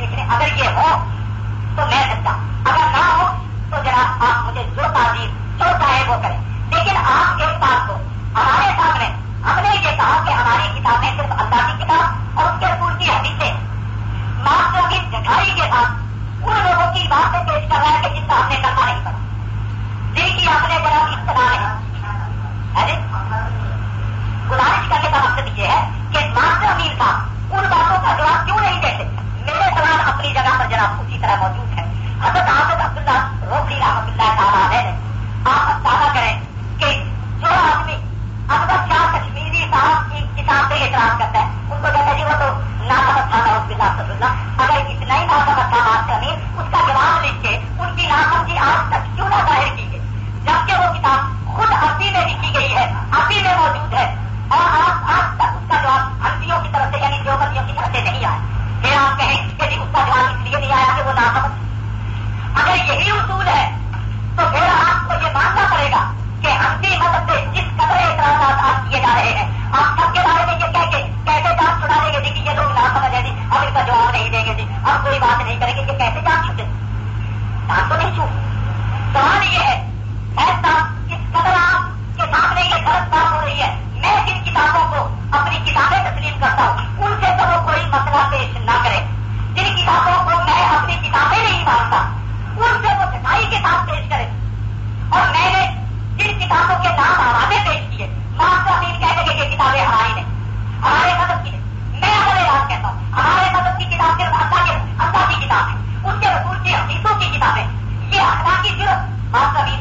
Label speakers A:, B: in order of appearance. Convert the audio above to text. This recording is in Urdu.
A: دیکھنے اگر یہ ہو تو میں سکتا ہوں۔ اگر نہ ہو تو جناب آپ مجھے جو تعلیم جو چاہے وہ کریں۔ لیکن آپ ایک ساتھ کو، ہمارے سامنے ہم نے یہ کہا کہ ہماری کتابیں صرف اللہ کی کتاب اور اس کے پور کی حدیثیں ماسٹر کی جٹھائی کے ساتھ ان لوگوں کی باتیں پیش کر رہا ہے کہ جس کا ہم نے کرنا نہیں پڑا جن کی آپ نے بڑا اختلاف ہے جی؟ اپنی جگہ پر جناب اسی طرح موجود آپ کا